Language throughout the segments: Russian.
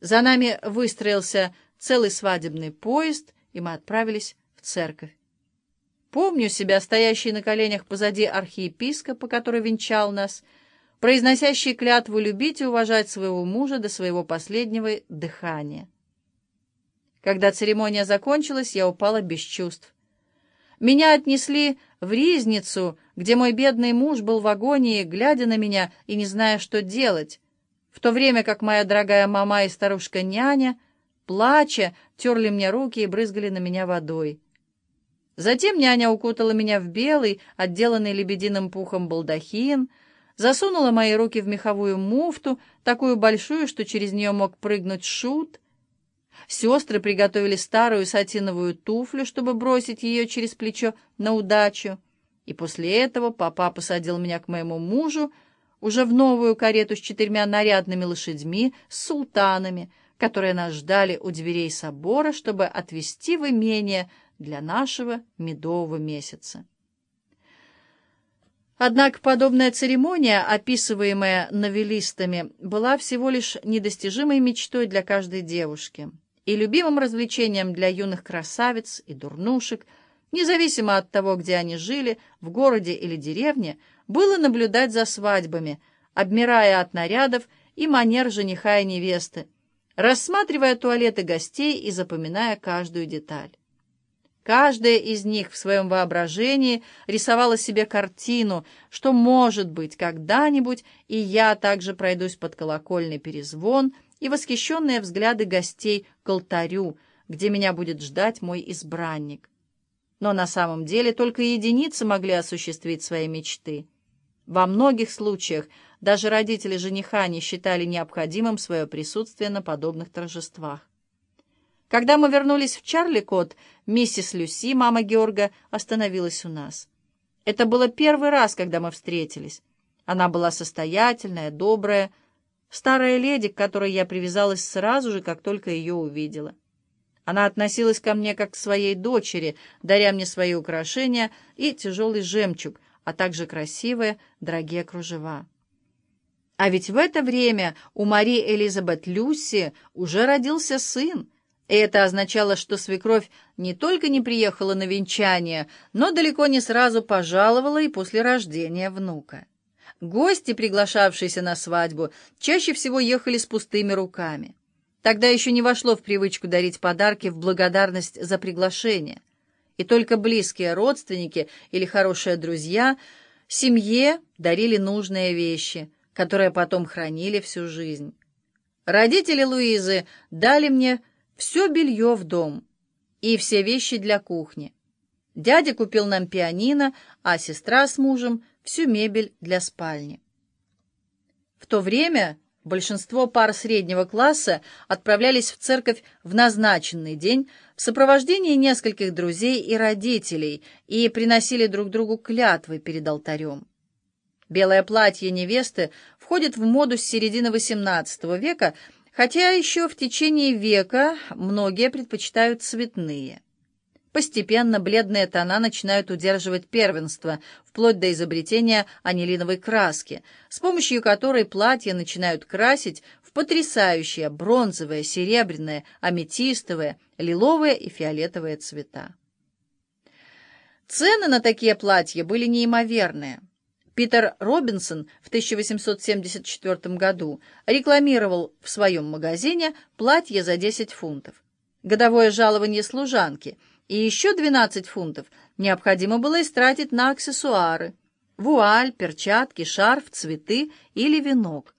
За нами выстроился целый свадебный поезд, и мы отправились в церковь. Помню себя, стоящий на коленях позади архиепископа, который венчал нас, произносящий клятву любить и уважать своего мужа до своего последнего дыхания. Когда церемония закончилась, я упала без чувств. Меня отнесли в Ризницу, где мой бедный муж был в агонии, глядя на меня и не зная, что делать, в то время как моя дорогая мама и старушка-няня, плача, терли мне руки и брызгали на меня водой. Затем няня укутала меня в белый, отделанный лебединым пухом балдахин, засунула мои руки в меховую муфту, такую большую, что через нее мог прыгнуть шут. Сестры приготовили старую сатиновую туфлю, чтобы бросить ее через плечо на удачу. И после этого папа посадил меня к моему мужу, уже в новую карету с четырьмя нарядными лошадьми, с султанами, которые нас ждали у дверей собора, чтобы отвезти в имение для нашего медового месяца. Однако подобная церемония, описываемая новеллистами, была всего лишь недостижимой мечтой для каждой девушки и любимым развлечением для юных красавиц и дурнушек, независимо от того, где они жили, в городе или деревне, было наблюдать за свадьбами, обмирая от нарядов и манер жениха и невесты, рассматривая туалеты гостей и запоминая каждую деталь. Каждая из них в своем воображении рисовала себе картину, что, может быть, когда-нибудь и я также пройдусь под колокольный перезвон и восхищенные взгляды гостей к алтарю, где меня будет ждать мой избранник. Но на самом деле только единицы могли осуществить свои мечты. Во многих случаях даже родители жениха не считали необходимым свое присутствие на подобных торжествах. Когда мы вернулись в Чарли-Кот, миссис Люси, мама Георга, остановилась у нас. Это было первый раз, когда мы встретились. Она была состоятельная, добрая, старая леди, к которой я привязалась сразу же, как только ее увидела. Она относилась ко мне как к своей дочери, даря мне свои украшения и тяжелый жемчуг, а также красивые, дорогие кружева. А ведь в это время у Мари Элизабет Люси уже родился сын, и это означало, что свекровь не только не приехала на венчание, но далеко не сразу пожаловала и после рождения внука. Гости, приглашавшиеся на свадьбу, чаще всего ехали с пустыми руками. Тогда еще не вошло в привычку дарить подарки в благодарность за приглашение и только близкие родственники или хорошие друзья семье дарили нужные вещи, которые потом хранили всю жизнь. Родители Луизы дали мне все белье в дом и все вещи для кухни. Дядя купил нам пианино, а сестра с мужем — всю мебель для спальни. В то время Большинство пар среднего класса отправлялись в церковь в назначенный день в сопровождении нескольких друзей и родителей и приносили друг другу клятвы перед алтарем. Белое платье невесты входит в моду с середины XVIII века, хотя еще в течение века многие предпочитают цветные. Постепенно бледные тона начинают удерживать первенство, вплоть до изобретения анилиновой краски, с помощью которой платья начинают красить в потрясающие бронзовые, серебряные, аметистовые, лиловые и фиолетовые цвета. Цены на такие платья были неимоверные. Питер Робинсон в 1874 году рекламировал в своем магазине платье за 10 фунтов. Годовое жалование служанки – и еще 12 фунтов необходимо было истратить на аксессуары — вуаль, перчатки, шарф, цветы или венок.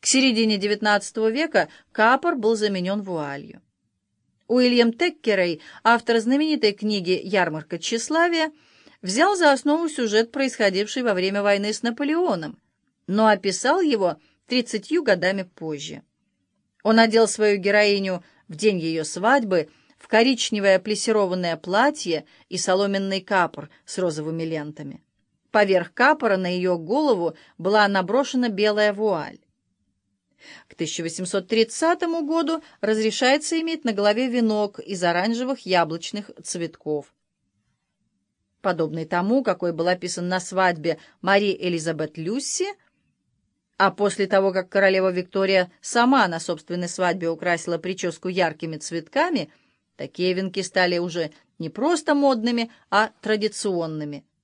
К середине XIX века капор был заменен вуалью. Уильям Теккерей, автор знаменитой книги «Ярмарка тщеславия», взял за основу сюжет, происходивший во время войны с Наполеоном, но описал его тридцатью годами позже. Он одел свою героиню в день ее свадьбы — в коричневое плессированное платье и соломенный капор с розовыми лентами. Поверх капора на ее голову была наброшена белая вуаль. К 1830 году разрешается иметь на голове венок из оранжевых яблочных цветков. Подобный тому, какой был описан на свадьбе Мари Элизабет Люси, А после того, как королева Виктория сама на собственной свадьбе украсила прическу яркими цветками, такие венки стали уже не просто модными, а традиционными –